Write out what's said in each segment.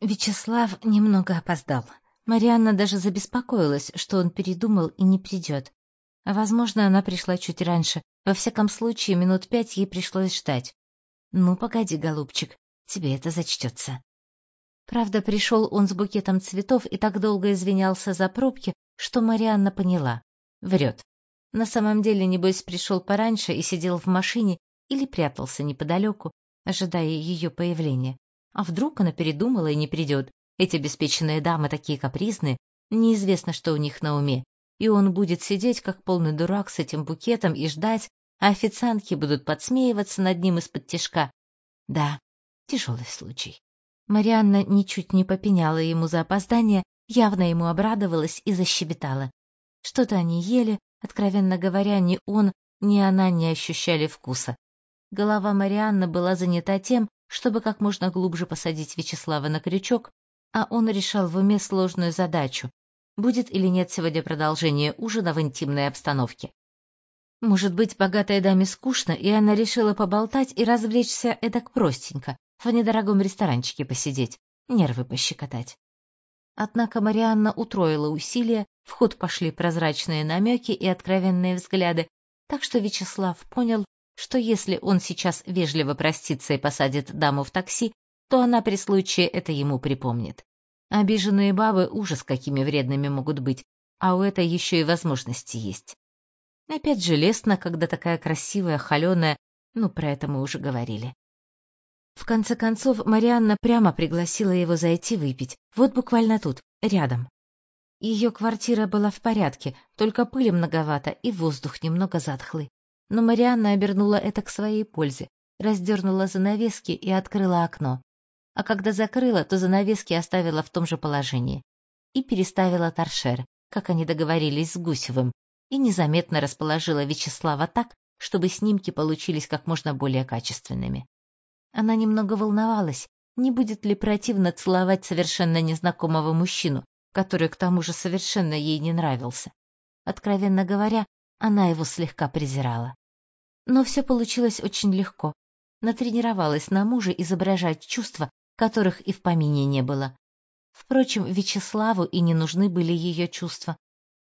Вячеслав немного опоздал. Марианна даже забеспокоилась, что он передумал и не придет. Возможно, она пришла чуть раньше. Во всяком случае, минут пять ей пришлось ждать. Ну, погоди, голубчик, тебе это зачтется. Правда, пришел он с букетом цветов и так долго извинялся за пробки, что Марианна поняла. Врет. На самом деле, небось, пришел пораньше и сидел в машине или прятался неподалеку, ожидая ее появления. А вдруг она передумала и не придет? Эти обеспеченные дамы такие капризные, неизвестно, что у них на уме. И он будет сидеть, как полный дурак, с этим букетом и ждать, а официантки будут подсмеиваться над ним из-под тишка. Да, тяжелый случай. Марианна ничуть не попеняла ему за опоздание, явно ему обрадовалась и защебетала. Что-то они ели, откровенно говоря, ни он, ни она не ощущали вкуса. Голова Марианны была занята тем, чтобы как можно глубже посадить Вячеслава на крючок, а он решал в уме сложную задачу, будет или нет сегодня продолжение ужина в интимной обстановке. Может быть, богатой даме скучно, и она решила поболтать и развлечься эдак простенько, в недорогом ресторанчике посидеть, нервы пощекотать. Однако Марианна утроила усилия, в ход пошли прозрачные намеки и откровенные взгляды, так что Вячеслав понял, что если он сейчас вежливо простится и посадит даму в такси, то она при случае это ему припомнит. Обиженные бабы ужас какими вредными могут быть, а у этой еще и возможности есть. Опять же лестно, когда такая красивая, холеная, ну, про это мы уже говорили. В конце концов, Марианна прямо пригласила его зайти выпить, вот буквально тут, рядом. Ее квартира была в порядке, только пыли многовато и воздух немного затхлый но Марианна обернула это к своей пользе, раздернула занавески и открыла окно. А когда закрыла, то занавески оставила в том же положении. И переставила торшер, как они договорились с Гусевым, и незаметно расположила Вячеслава так, чтобы снимки получились как можно более качественными. Она немного волновалась, не будет ли противно целовать совершенно незнакомого мужчину, который к тому же совершенно ей не нравился. Откровенно говоря, она его слегка презирала. Но все получилось очень легко. Натренировалась на муже изображать чувства, которых и в помине не было. Впрочем, Вячеславу и не нужны были ее чувства.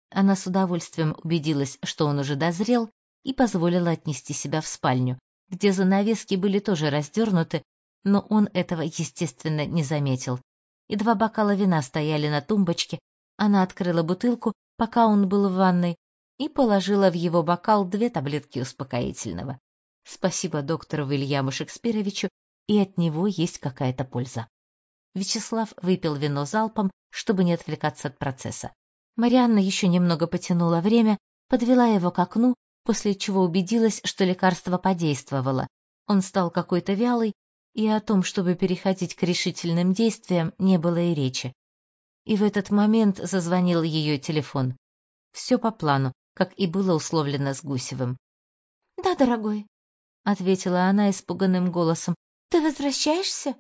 Она с удовольствием убедилась, что он уже дозрел, и позволила отнести себя в спальню, где занавески были тоже раздернуты, но он этого, естественно, не заметил. И два бокала вина стояли на тумбочке, она открыла бутылку, пока он был в ванной, и положила в его бокал две таблетки успокоительного. Спасибо доктору Вильяму Шекспировичу, и от него есть какая-то польза. Вячеслав выпил вино залпом, чтобы не отвлекаться от процесса. Марианна еще немного потянула время, подвела его к окну, после чего убедилась, что лекарство подействовало. Он стал какой-то вялый, и о том, чтобы переходить к решительным действиям, не было и речи. И в этот момент зазвонил ее телефон. Все по плану, как и было условлено с Гусевым. «Да, дорогой», — ответила она испуганным голосом. «Ты возвращаешься?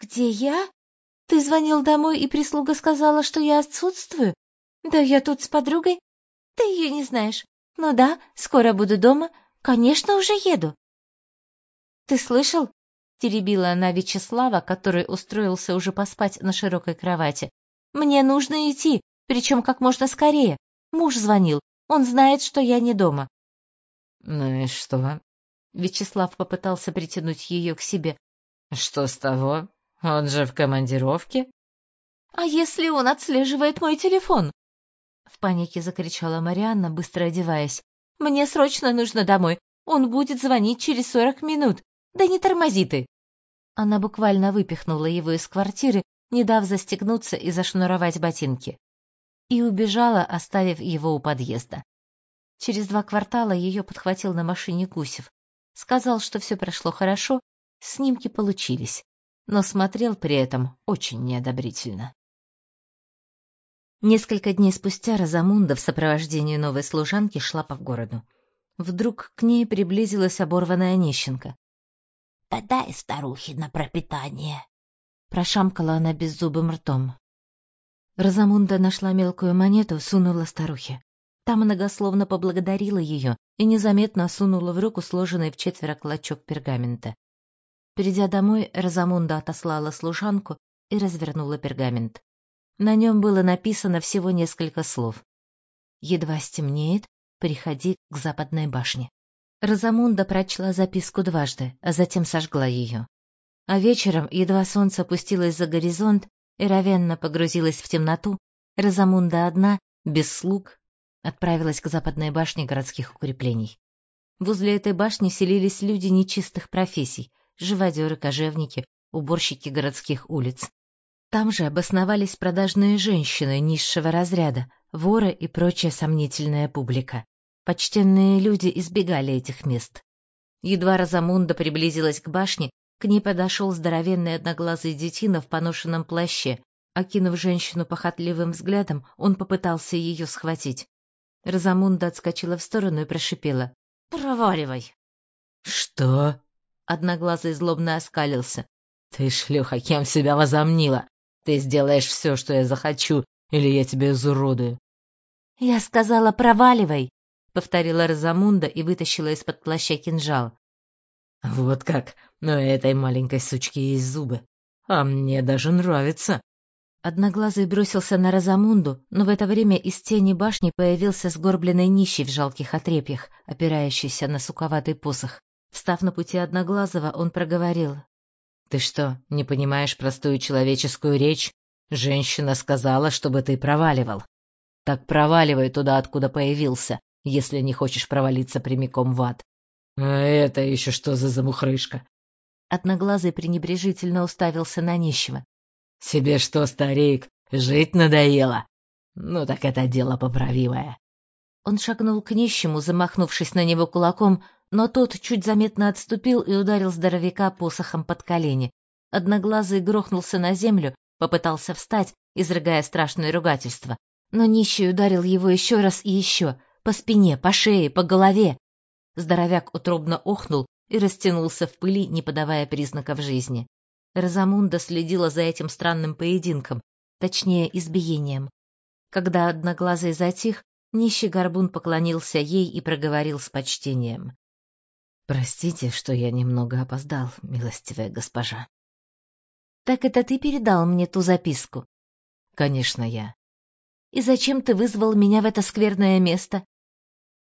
Где я? Ты звонил домой, и прислуга сказала, что я отсутствую? Да я тут с подругой. Ты ее не знаешь. Ну да, скоро буду дома. Конечно, уже еду». «Ты слышал?» — теребила она Вячеслава, который устроился уже поспать на широкой кровати. «Мне нужно идти, причем как можно скорее. Муж звонил, он знает, что я не дома. Ну и что? Вячеслав попытался притянуть ее к себе. Что с того? Он же в командировке. А если он отслеживает мой телефон? В панике закричала Марианна, быстро одеваясь. Мне срочно нужно домой. Он будет звонить через сорок минут. Да не тормози ты. Она буквально выпихнула его из квартиры, не дав застегнуться и зашнуровать ботинки и убежала, оставив его у подъезда. Через два квартала ее подхватил на машине Гусев. Сказал, что все прошло хорошо, снимки получились, но смотрел при этом очень неодобрительно. Несколько дней спустя Розамунда в сопровождении новой служанки шла по городу. Вдруг к ней приблизилась оборванная нищенка. — Подай старухе на пропитание! — прошамкала она беззубым ртом. Розамунда нашла мелкую монету, сунула старухе. Та многословно поблагодарила ее и незаметно сунула в руку сложенный в четверо клочок пергамента. Придя домой, Розамунда отослала служанку и развернула пергамент. На нем было написано всего несколько слов. «Едва стемнеет, приходи к западной башне». Розамунда прочла записку дважды, а затем сожгла ее. А вечером, едва солнце опустилось за горизонт и равенно погрузилось в темноту, Розамунда одна, без слуг, отправилась к западной башне городских укреплений. Возле этой башни селились люди нечистых профессий, живодеры, кожевники, уборщики городских улиц. Там же обосновались продажные женщины низшего разряда, воры и прочая сомнительная публика. Почтенные люди избегали этих мест. Едва Розамунда приблизилась к башне, к ней подошел здоровенный одноглазый детина в поношенном плаще. Окинув женщину похотливым взглядом, он попытался ее схватить. Розамунда отскочила в сторону и прошипела. «Проваливай!» «Что?» Одноглазый злобно оскалился. «Ты, шлюха, кем себя возомнила? Ты сделаешь все, что я захочу, или я тебя изуродую». «Я сказала, проваливай!» — повторила Розамунда и вытащила из-под плаща кинжал. «Вот как? Но этой маленькой сучки есть зубы. А мне даже нравится». Одноглазый бросился на Розамунду, но в это время из тени башни появился сгорбленный нищий в жалких отрепьях, опирающийся на суковатый посох. Встав на пути Одноглазого, он проговорил. «Ты что, не понимаешь простую человеческую речь? Женщина сказала, чтобы ты проваливал. Так проваливай туда, откуда появился, если не хочешь провалиться прямиком в ад. А это еще что за замухрышка? Одноглазый пренебрежительно уставился на нищего. Тебе что, старик, жить надоело? Ну так это дело поправимое. Он шагнул к нищему, замахнувшись на него кулаком, но тот чуть заметно отступил и ударил здоровяка посохом под колени. Одноглазый грохнулся на землю, попытался встать, изрыгая страшное ругательство. Но нищий ударил его еще раз и еще, по спине, по шее, по голове. Здоровяк утробно охнул и растянулся в пыли, не подавая признаков жизни. Розамунда следила за этим странным поединком, точнее, избиением. Когда одноглазый затих, нищий горбун поклонился ей и проговорил с почтением. «Простите, что я немного опоздал, милостивая госпожа». «Так это ты передал мне ту записку?» «Конечно, я». «И зачем ты вызвал меня в это скверное место?»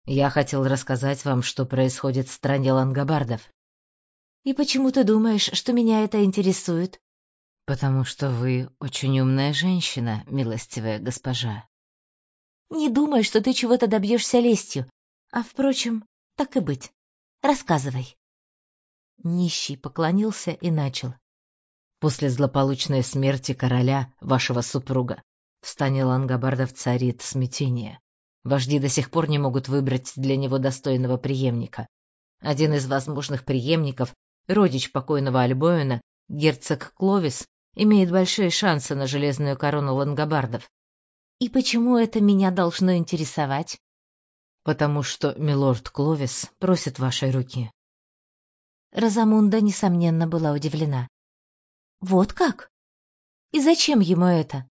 Я хотел рассказать вам, что происходит в стране лангобардов. И почему ты думаешь, что меня это интересует? Потому что вы очень умная женщина, милостивая госпожа. Не думай, что ты чего-то добьешься лестью. А, впрочем, так и быть. Рассказывай. Нищий поклонился и начал. После злополучной смерти короля, вашего супруга, в стане лангобардов царит смятение. Вожди до сих пор не могут выбрать для него достойного преемника. Один из возможных преемников, родич покойного Альбоина, герцог Кловис, имеет большие шансы на железную корону лангобардов. И почему это меня должно интересовать? Потому что милорд Кловис просит вашей руки. Розамунда, несомненно, была удивлена. Вот как? И зачем ему это?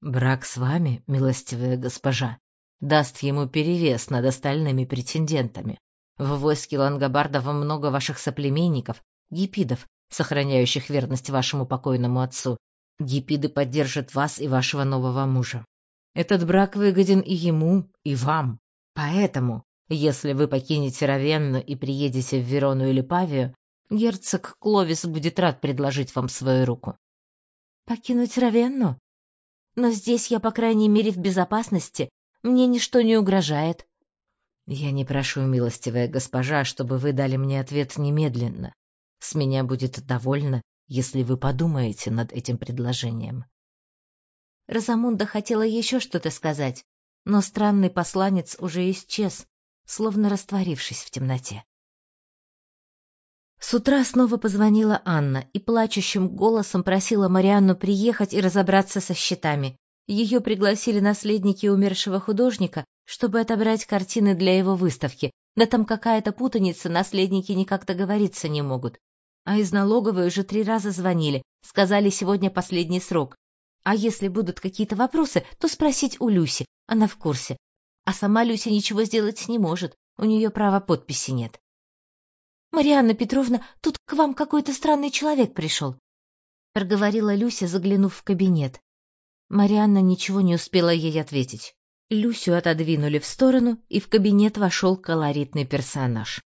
Брак с вами, милостивая госпожа, даст ему перевес над остальными претендентами. В войске лангобардов много ваших соплеменников, гипидов, сохраняющих верность вашему покойному отцу. Гипиды поддержат вас и вашего нового мужа. Этот брак выгоден и ему, и вам. Поэтому, если вы покинете Равенну и приедете в Верону или Павию, герцог Кловис будет рад предложить вам свою руку. Покинуть Равенну? Но здесь я, по крайней мере, в безопасности, мне ничто не угрожает. Я не прошу, милостивая госпожа, чтобы вы дали мне ответ немедленно. С меня будет довольно, если вы подумаете над этим предложением. Розамунда хотела еще что-то сказать, но странный посланец уже исчез, словно растворившись в темноте. С утра снова позвонила Анна и плачущим голосом просила Марианну приехать и разобраться со счетами. Ее пригласили наследники умершего художника, чтобы отобрать картины для его выставки. Да там какая-то путаница, наследники никак договориться не могут. А из налоговой уже три раза звонили, сказали сегодня последний срок. А если будут какие-то вопросы, то спросить у Люси, она в курсе. А сама Люся ничего сделать не может, у нее права подписи нет. «Марианна Петровна, тут к вам какой-то странный человек пришел». — проговорила Люся, заглянув в кабинет. Марианна ничего не успела ей ответить. Люсю отодвинули в сторону, и в кабинет вошел колоритный персонаж.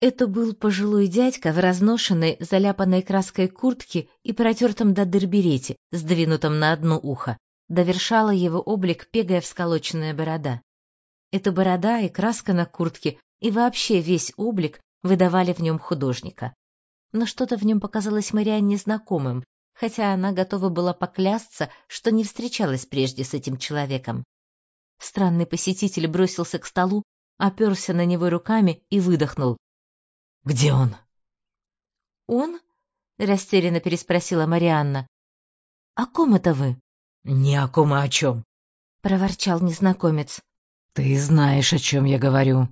Это был пожилой дядька в разношенной, заляпанной краской куртке и протертом до дыр берете, сдвинутом на одно ухо. Довершала его облик пегая всколоченная борода. Эта борода и краска на куртке, и вообще весь облик выдавали в нем художника. Но что-то в нем показалось Марианне знакомым, хотя она готова была поклясться, что не встречалась прежде с этим человеком. Странный посетитель бросился к столу, оперся на него руками и выдохнул. Где он? Он? растерянно переспросила Марианна. О ком это вы? Не о ком, а о чем? проворчал незнакомец. Ты знаешь, о чем я говорю.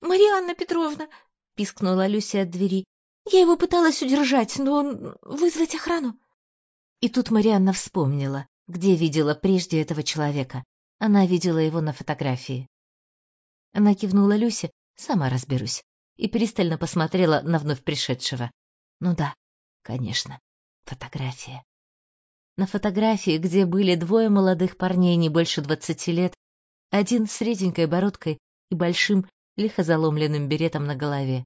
Марианна Петровна, пискнула Люся от двери. Я его пыталась удержать, но он вызвать охрану. И тут Марианна вспомнила, где видела прежде этого человека. Она видела его на фотографии. Она кивнула Люсе, сама разберусь и пристально посмотрела на вновь пришедшего. Ну да, конечно, фотография. На фотографии, где были двое молодых парней не больше двадцати лет, один с реденькой бородкой и большим, лихо заломленным беретом на голове,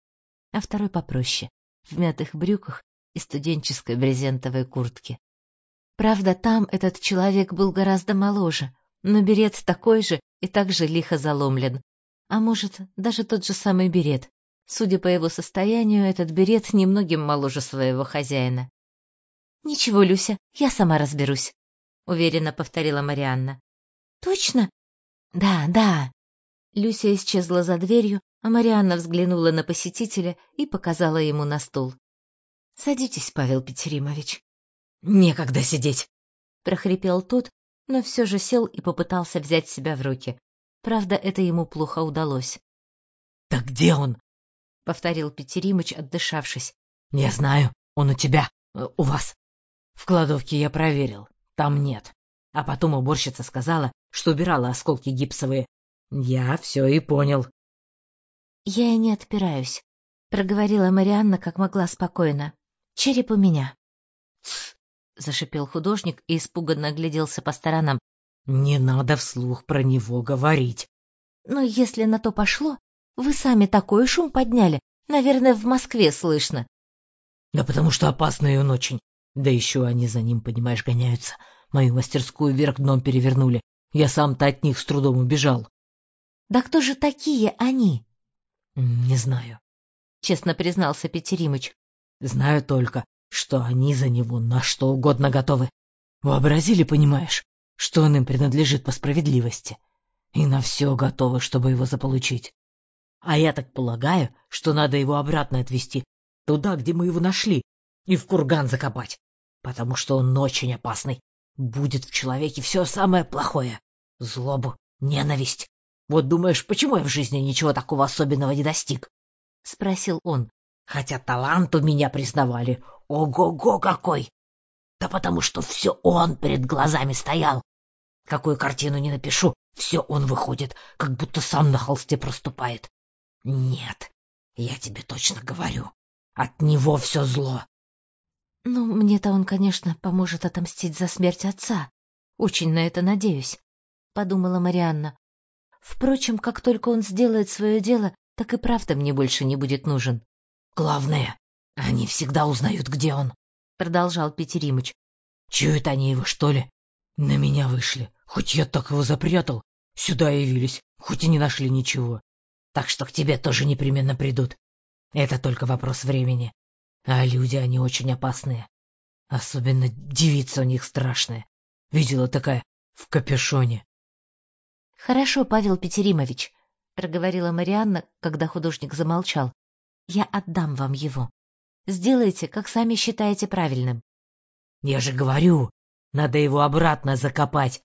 а второй попроще, в мятых брюках и студенческой брезентовой куртке. Правда, там этот человек был гораздо моложе, но берет такой же и также лихо заломлен. А может, даже тот же самый берет, Судя по его состоянию, этот берет немногим моложе своего хозяина. «Ничего, Люся, я сама разберусь», — уверенно повторила Марианна. «Точно?» «Да, да». Люся исчезла за дверью, а Марианна взглянула на посетителя и показала ему на стул. «Садитесь, Павел Петеримович». «Некогда сидеть», — прохрипел тот, но все же сел и попытался взять себя в руки. Правда, это ему плохо удалось. «Так где он?» — повторил Петеримыч, отдышавшись. — Я знаю, он у тебя, э, у вас. В кладовке я проверил, там нет. А потом уборщица сказала, что убирала осколки гипсовые. Я все и понял. — Я и не отпираюсь, — проговорила Марианна как могла спокойно. — Череп у меня. — зашипел художник и испуганно огляделся по сторонам. — Не надо вслух про него говорить. — Но если на то пошло, вы сами такой шум подняли. Наверное, в Москве слышно. Да потому что опасный он очень. Да еще они за ним, понимаешь, гоняются. Мою мастерскую вверх дном перевернули. Я сам-то от них с трудом убежал. Да кто же такие они? Не знаю. Честно признался Петеримыч. Знаю только, что они за него на что угодно готовы. Вообразили, понимаешь, что он им принадлежит по справедливости. И на все готовы, чтобы его заполучить. А я так полагаю, что надо его обратно отвезти, туда, где мы его нашли, и в курган закопать, потому что он очень опасный. Будет в человеке все самое плохое. Злобу, ненависть. Вот думаешь, почему я в жизни ничего такого особенного не достиг? — спросил он. Хотя талант у меня признавали. Ого-го какой! Да потому что все он перед глазами стоял. Какую картину не напишу, все он выходит, как будто сам на холсте проступает. Нет, я тебе точно говорю, от него все зло. Ну, мне-то он, конечно, поможет отомстить за смерть отца. Очень на это надеюсь, подумала Марианна. Впрочем, как только он сделает свое дело, так и правда мне больше не будет нужен. Главное, они всегда узнают, где он, продолжал Петеримыч. Чуют они его, что ли? На меня вышли. Хоть я так его запрятал, сюда явились, хоть и не нашли ничего так что к тебе тоже непременно придут. Это только вопрос времени. А люди, они очень опасные. Особенно девица у них страшная. Видела такая в капюшоне. — Хорошо, Павел Петеримович, — проговорила Марианна, когда художник замолчал. — Я отдам вам его. Сделайте, как сами считаете правильным. — Я же говорю, надо его обратно закопать.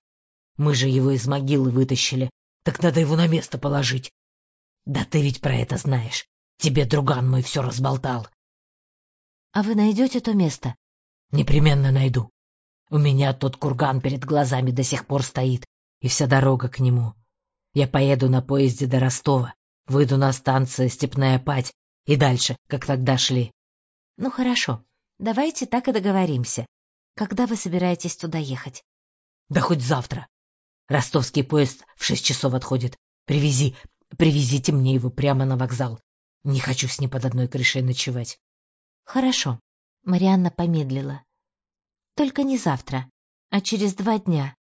Мы же его из могилы вытащили, так надо его на место положить. Да ты ведь про это знаешь. Тебе друган мой все разболтал. А вы найдете то место? Непременно найду. У меня тот курган перед глазами до сих пор стоит, и вся дорога к нему. Я поеду на поезде до Ростова, выйду на станцию Степная Пать и дальше, как тогда шли. Ну хорошо, Давайте так и договоримся. Когда вы собираетесь туда ехать? Да хоть завтра. Ростовский поезд в шесть часов отходит. Привези, привезите мне его прямо на вокзал. Не хочу с ним под одной крышей ночевать. Хорошо. Марианна помедлила. Только не завтра, а через два дня.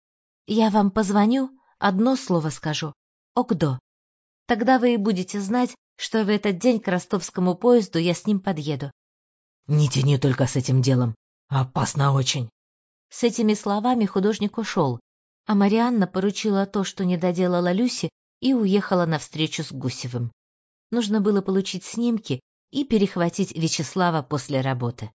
Я вам позвоню, одно слово скажу. Огдо. Тогда вы и будете знать, что в этот день к ростовскому поезду я с ним подъеду. Не тяни только с этим делом. Опасно очень. С этими словами художник ушел, а Марианна поручила то, что не доделала Люси, и уехала на встречу с Гусевым. Нужно было получить снимки и перехватить Вячеслава после работы.